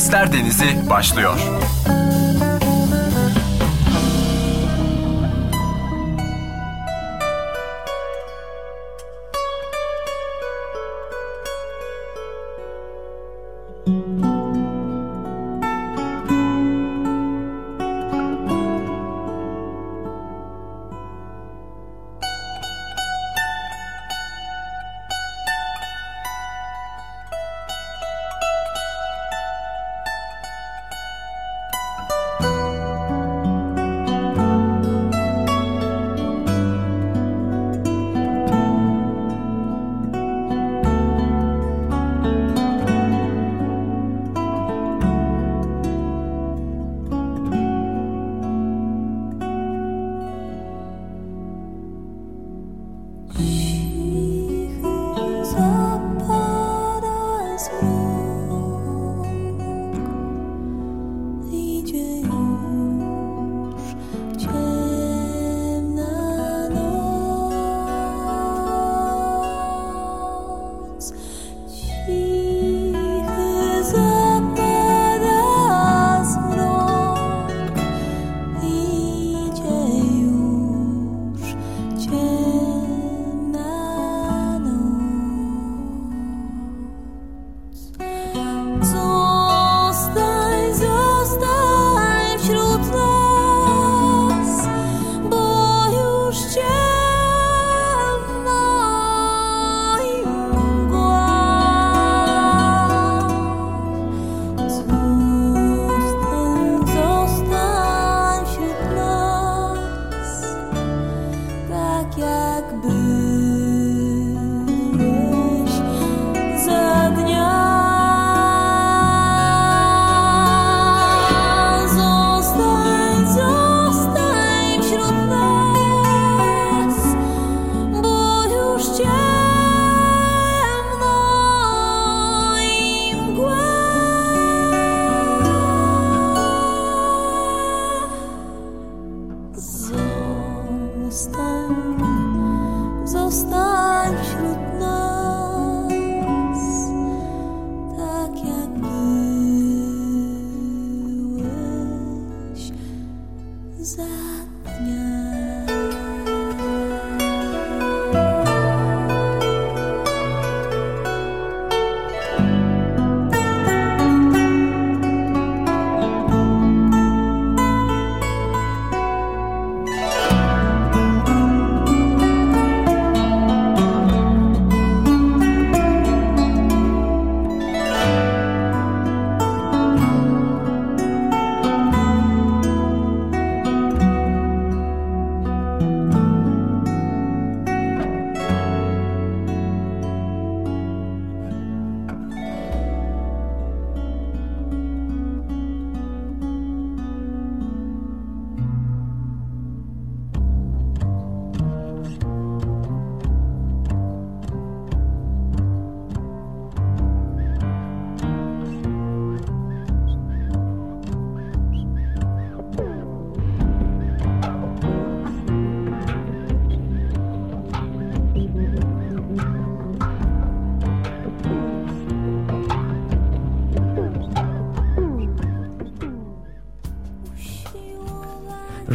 Sesler Denizi başlıyor.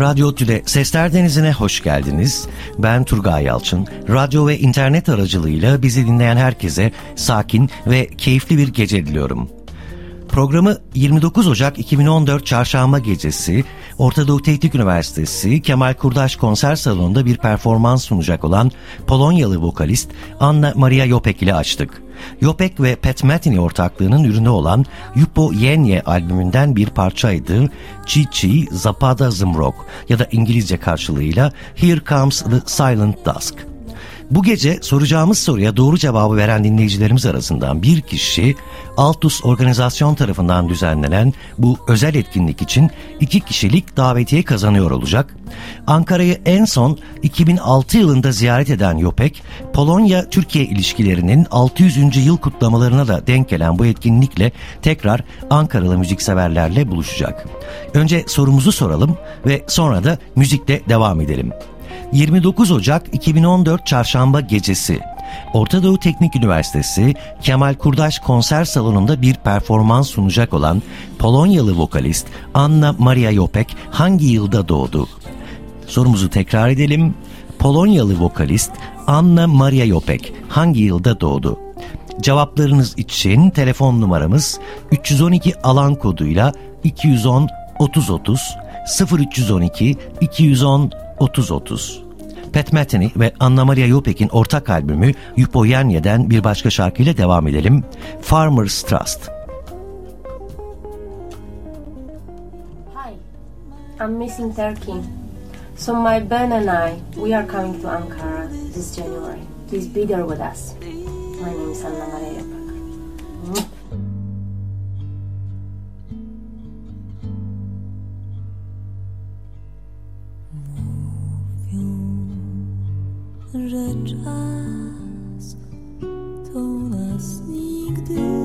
Radyo Tüde Sesler Denizi'ne hoş geldiniz. Ben Turgay Yalçın. Radyo ve internet aracılığıyla bizi dinleyen herkese sakin ve keyifli bir gece diliyorum. Programı 29 Ocak 2014 Çarşamba gecesi Orta Doğu Teknik Üniversitesi Kemal Kurdaş Konser Salonu'nda bir performans sunacak olan Polonyalı vokalist Anna Maria Jopek ile açtık. Jopek ve Pat Metheny ortaklığının ürünü olan Yupo Yenye albümünden bir parçaydı Chi Chi Zapada Zmrok ya da İngilizce karşılığıyla Here Comes the Silent Dusk. Bu gece soracağımız soruya doğru cevabı veren dinleyicilerimiz arasından bir kişi Altus organizasyon tarafından düzenlenen bu özel etkinlik için iki kişilik davetiye kazanıyor olacak. Ankara'yı en son 2006 yılında ziyaret eden Yopek, Polonya-Türkiye ilişkilerinin 600. yıl kutlamalarına da denk gelen bu etkinlikle tekrar Ankaralı müzikseverlerle buluşacak. Önce sorumuzu soralım ve sonra da müzikle devam edelim. 29 Ocak 2014 Çarşamba gecesi Orta Doğu Teknik Üniversitesi Kemal Kurdaş konser salonunda bir performans sunacak olan Polonyalı vokalist Anna Maria Jopek hangi yılda doğdu? Sorumuzu tekrar edelim. Polonyalı vokalist Anna Maria Jopek hangi yılda doğdu? Cevaplarınız için telefon numaramız 312 alan koduyla 210 30 30 0312 210 30 30. Pat Metheny ve Anna Maria Jopek'in ortak albümü Yupoyenye'den bir başka şarkıyla devam edelim. Farmer's Trust. Hi, I'm missing Turkey. So my band and I, we are coming to Ankara this January. Please be there with us. My name is Anna Maria Jopek. Że czas to nas nigdy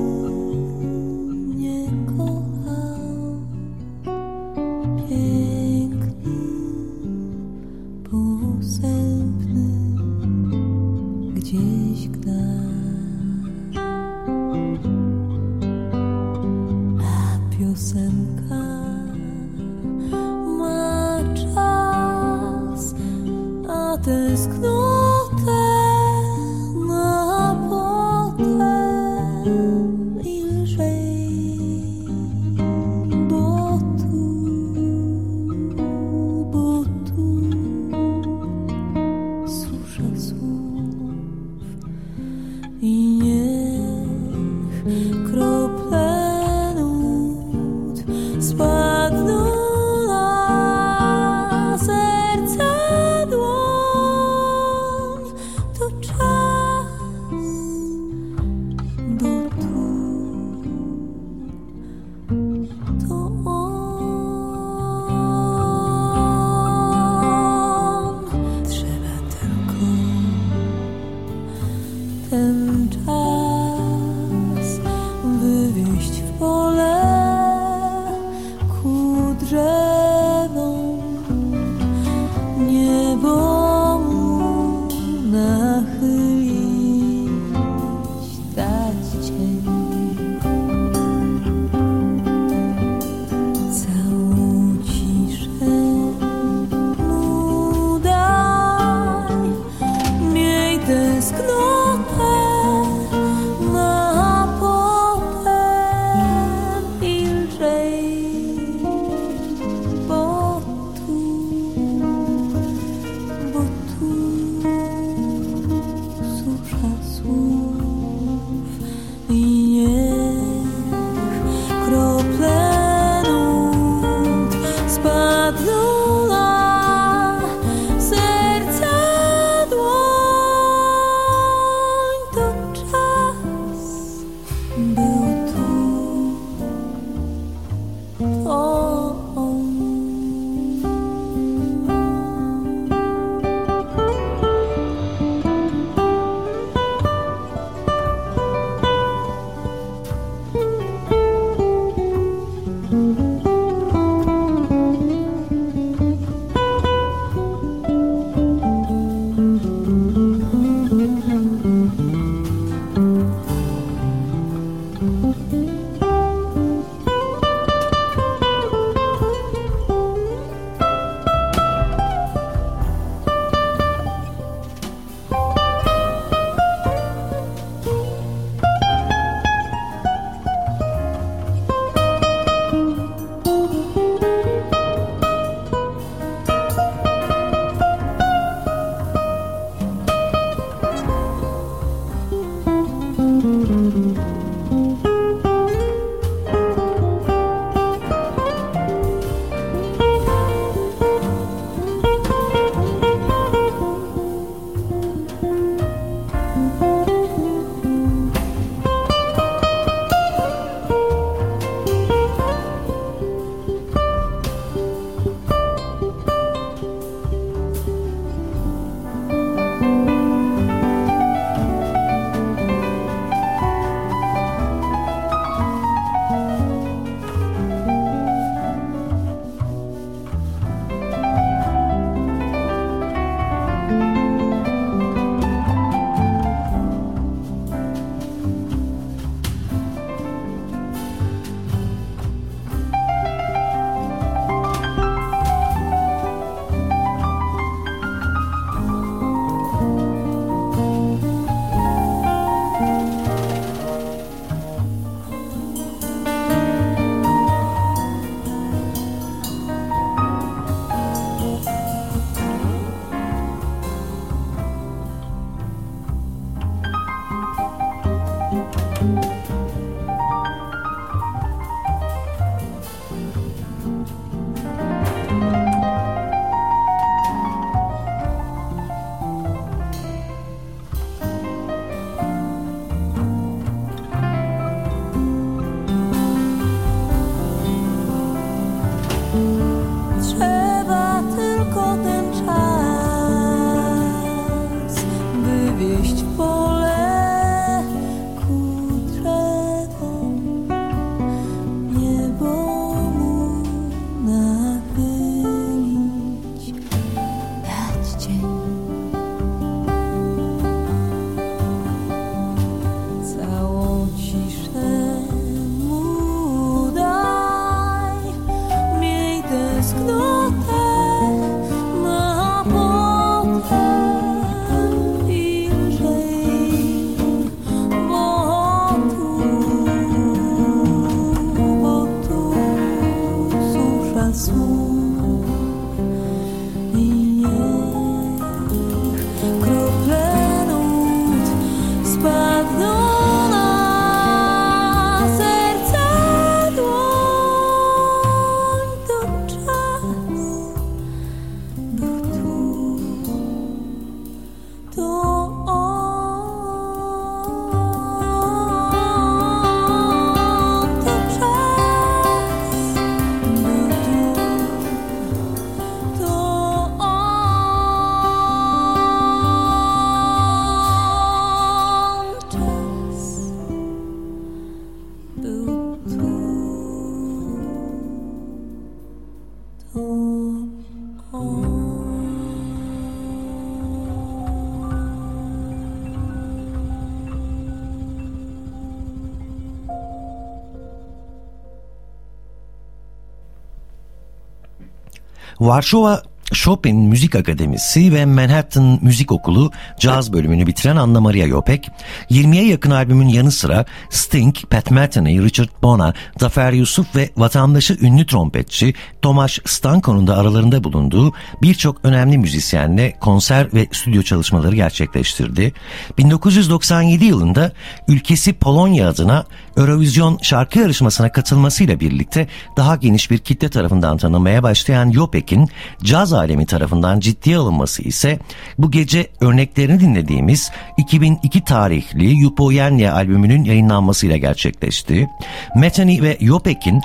我说。Chopin Müzik Akademisi ve Manhattan Müzik Okulu caz bölümünü bitiren Anna Maria Yopek, 20'ye yakın albümün yanı sıra Sting, Pat Metheny, Richard Bona, Zafer Yusuf ve vatandaşı ünlü trompetçi Tomasz Stanko'nun da aralarında bulunduğu birçok önemli müzisyenle konser ve stüdyo çalışmaları gerçekleştirdi. 1997 yılında ülkesi Polonya adına Eurovision şarkı yarışmasına katılmasıyla birlikte daha geniş bir kitle tarafından tanınmaya başlayan Yopek'in caz alemi tarafından ciddiye alınması ise bu gece örneklerini dinlediğimiz 2002 tarihli Yupoyenya albümünün yayınlanmasıyla gerçekleşti. Metani ve Yopek'in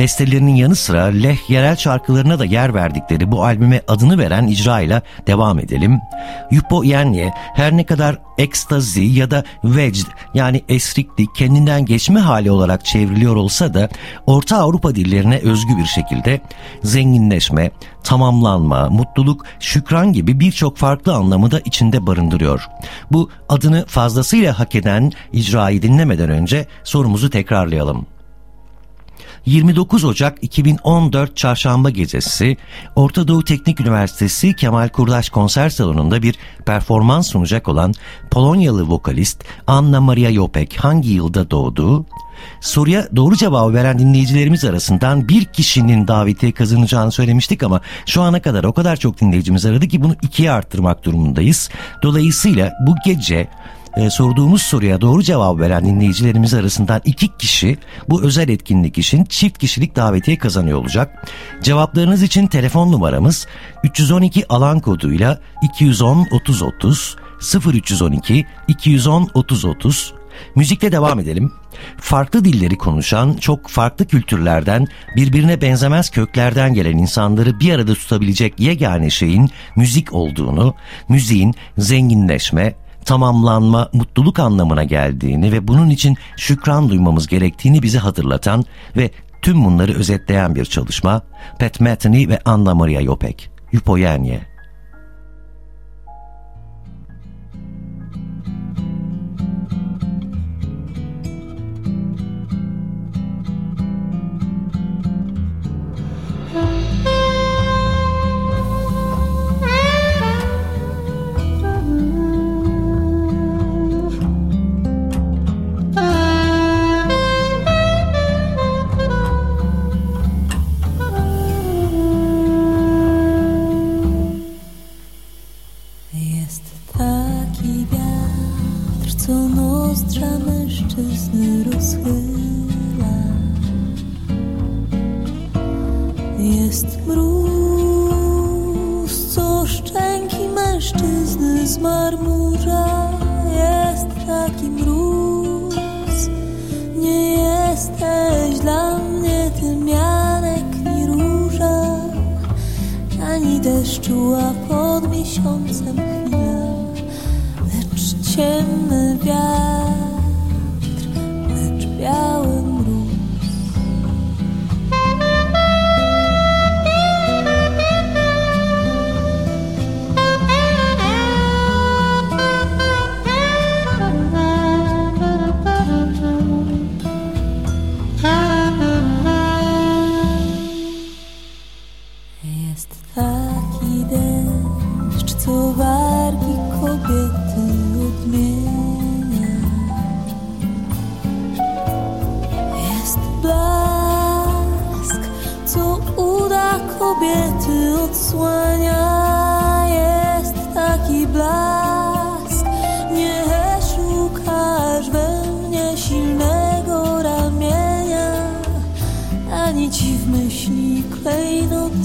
bestelerinin yanı sıra Leh yerel şarkılarına da yer verdikleri bu albüme adını veren icrayla devam edelim. Yupo Yenye her ne kadar ekstazi ya da vecd yani esriklik kendinden geçme hali olarak çevriliyor olsa da Orta Avrupa dillerine özgü bir şekilde zenginleşme, tamamlanma, mutluluk, şükran gibi birçok farklı anlamı da içinde barındırıyor. Bu adını fazlasıyla hak eden icrayı dinlemeden önce sorumuzu tekrarlayalım. 29 Ocak 2014 Çarşamba gecesi Orta Doğu Teknik Üniversitesi Kemal Kurdaş Konser Salonu'nda bir performans sunacak olan Polonyalı vokalist Anna Maria Jopek hangi yılda doğdu? Soruya doğru cevabı veren dinleyicilerimiz arasından bir kişinin daveti kazanacağını söylemiştik ama şu ana kadar o kadar çok dinleyicimiz aradı ki bunu ikiye arttırmak durumundayız. Dolayısıyla bu gece e, sorduğumuz soruya doğru cevap veren dinleyicilerimiz arasından iki kişi bu özel etkinlik için çift kişilik davetiye kazanıyor olacak. Cevaplarınız için telefon numaramız 312 alan koduyla 210 30 30 0312 210 30 30 Müzikle devam edelim. Farklı dilleri konuşan, çok farklı kültürlerden, birbirine benzemez köklerden gelen insanları bir arada tutabilecek yegane şeyin müzik olduğunu, müziğin zenginleşme, tamamlanma, mutluluk anlamına geldiğini ve bunun için şükran duymamız gerektiğini bize hatırlatan ve tüm bunları özetleyen bir çalışma Pat Metheny ve Anna Maria Jopek. Yupoyenie. Ani deszczu, a pod miesiącem chwila, lecz ciemny wiatr,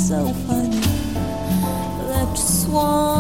so funny. Left Swan.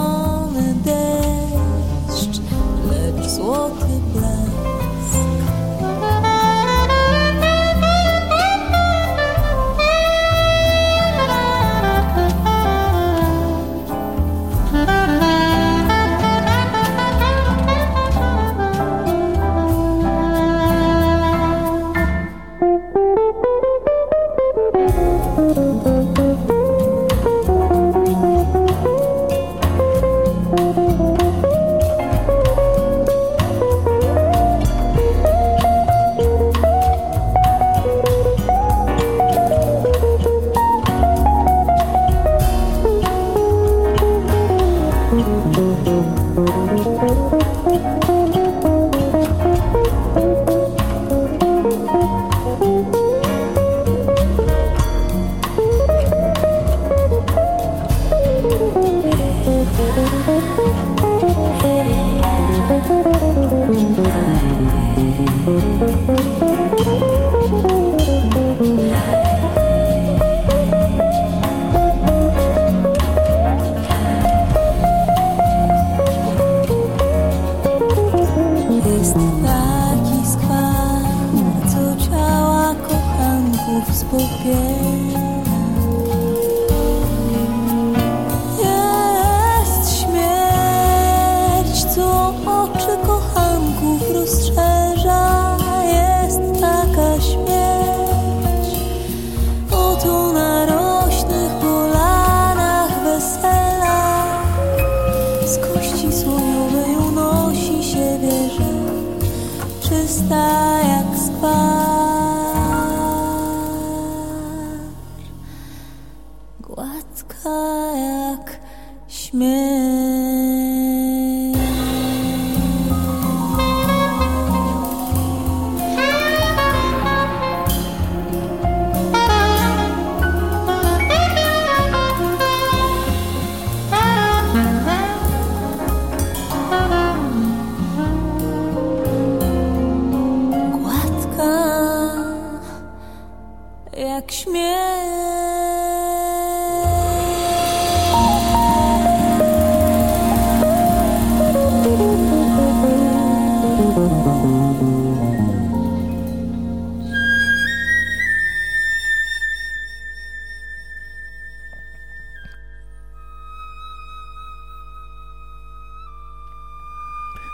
estás.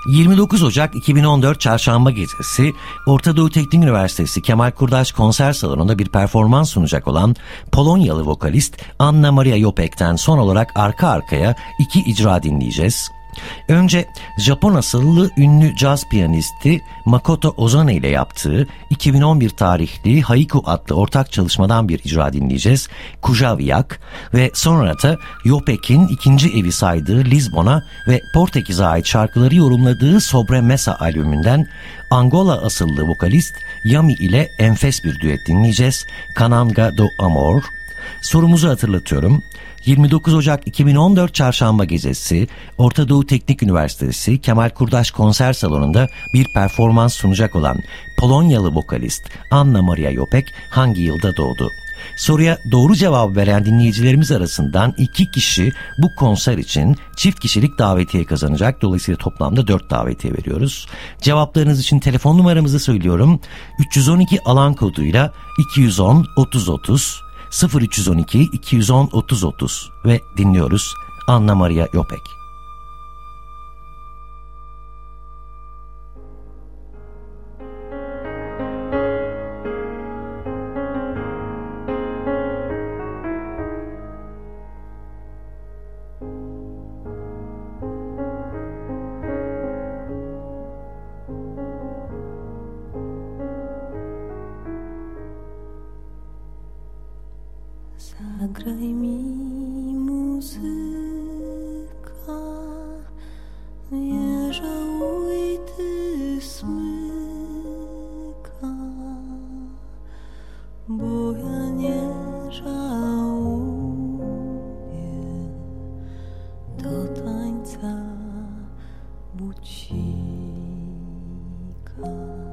29 Ocak 2014 Çarşamba gecesi Orta Doğu Teknik Üniversitesi Kemal Kurdaş konser salonunda bir performans sunacak olan Polonyalı vokalist Anna Maria Jopek'ten son olarak arka arkaya iki icra dinleyeceğiz. Önce Japon asıllı ünlü caz piyanisti Makoto Ozane ile yaptığı 2011 tarihli Haiku adlı ortak çalışmadan bir icra dinleyeceğiz. Kujaviyak ve sonra da Yopek'in ikinci evi saydığı Lisbon'a ve Portekiz'e ait şarkıları yorumladığı Sobre Mesa albümünden Angola asıllı vokalist Yami ile enfes bir düet dinleyeceğiz. Kananga do Amor. Sorumuzu hatırlatıyorum. 29 Ocak 2014 Çarşamba gecesi Orta Doğu Teknik Üniversitesi Kemal Kurdaş Konser Salonu'nda bir performans sunacak olan Polonyalı vokalist Anna Maria Jopek hangi yılda doğdu? Soruya doğru cevap veren dinleyicilerimiz arasından iki kişi bu konser için çift kişilik davetiye kazanacak. Dolayısıyla toplamda dört davetiye veriyoruz. Cevaplarınız için telefon numaramızı söylüyorum. 312 alan koduyla 210 30 30 0312 210 30 30 ve dinliyoruz Anna Maria Yopek. 擦不起干。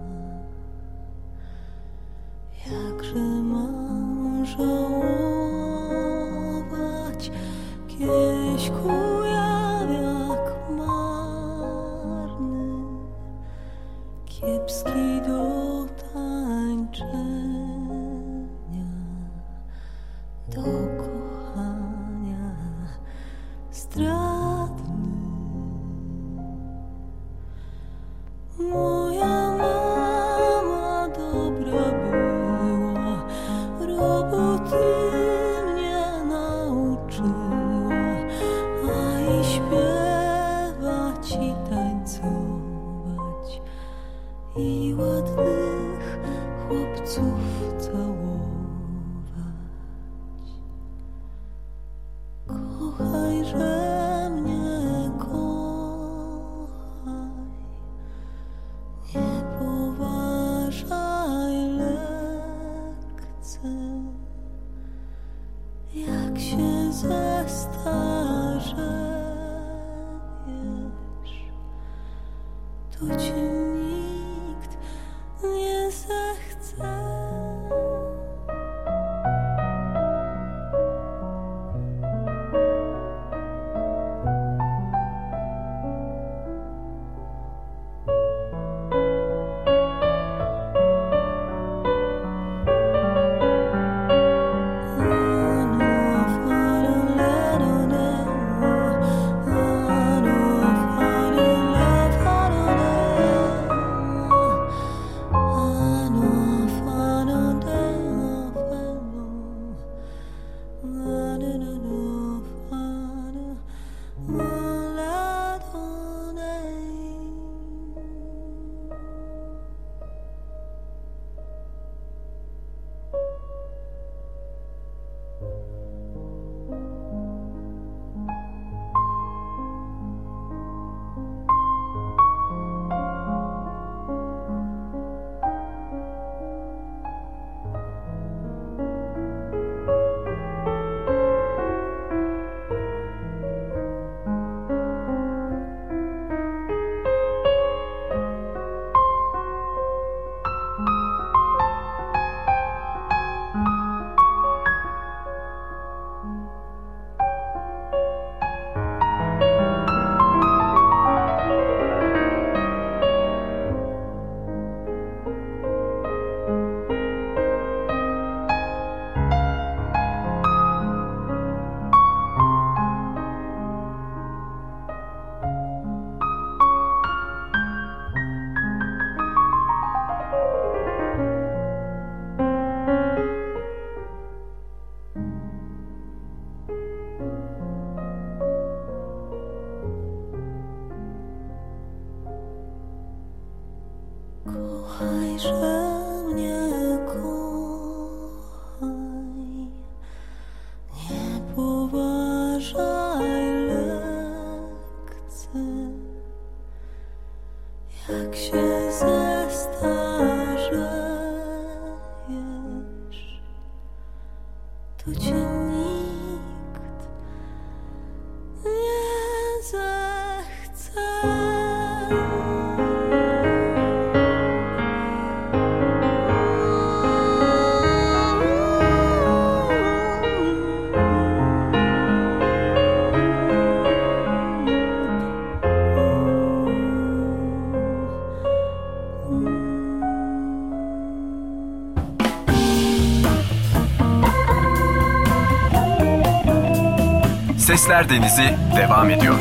Sesler Denizi devam ediyor.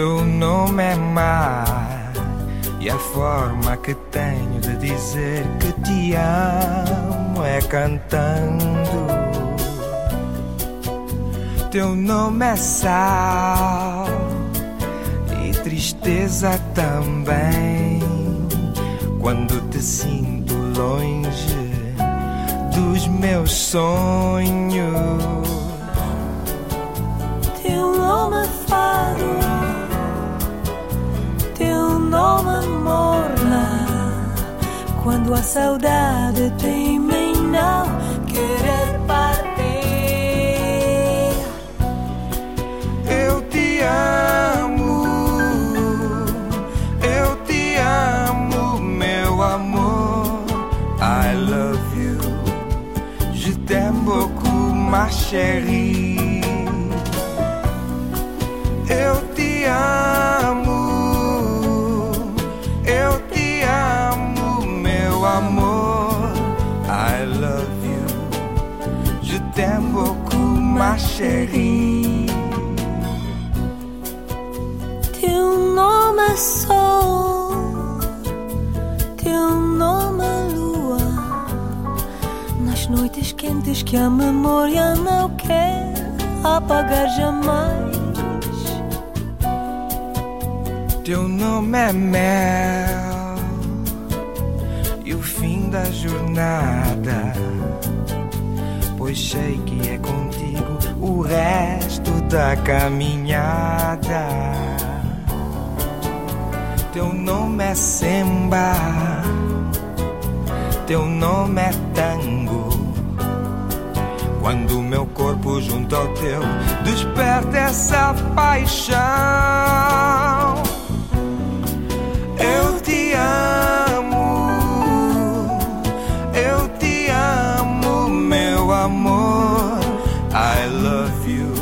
Teu nome é mar e a forma que tenho de dizer que te amo é cantando. Teu nome é sal e tristeza também. Quando te sinto longe dos meus sonhos, teu nome é faro não me morna quando a saudade teme em não querer partir. Eu te amo, eu te amo, meu amor. I love you, je t'aime beaucoup, ma chérie. Que a memória não quer apagar jamais. Teu nome é mel e o fim da jornada. Pois sei que é contigo o resto da caminhada. Teu nome é Semba, teu nome é tango quando meu corpo junto ao teu desperta essa paixão. Eu te amo, eu te amo, meu amor. I love you,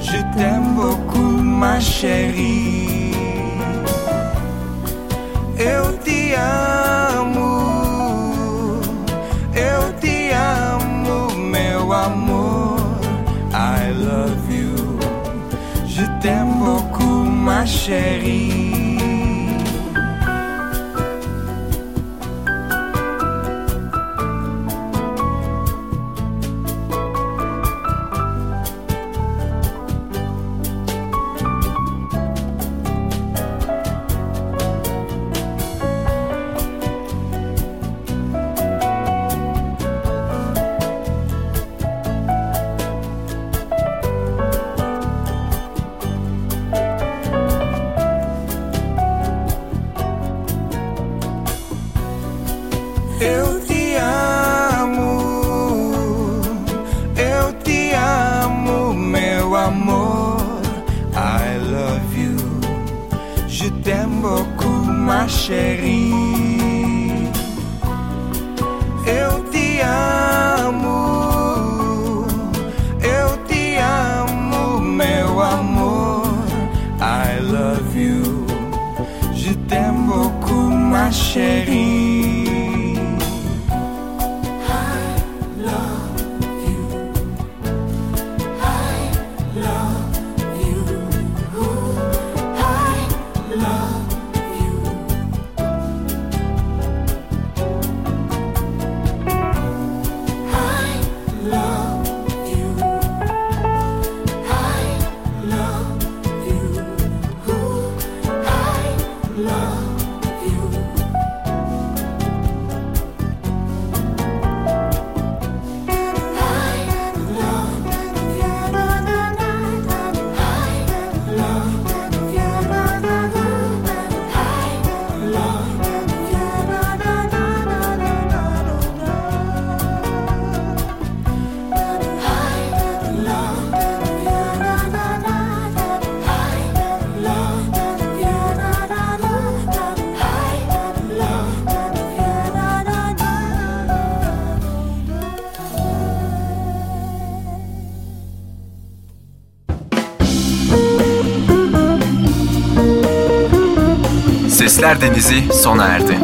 je t'aime beaucoup, ma chérie. chérie. Chérie. Sesler Denizi sona erdi.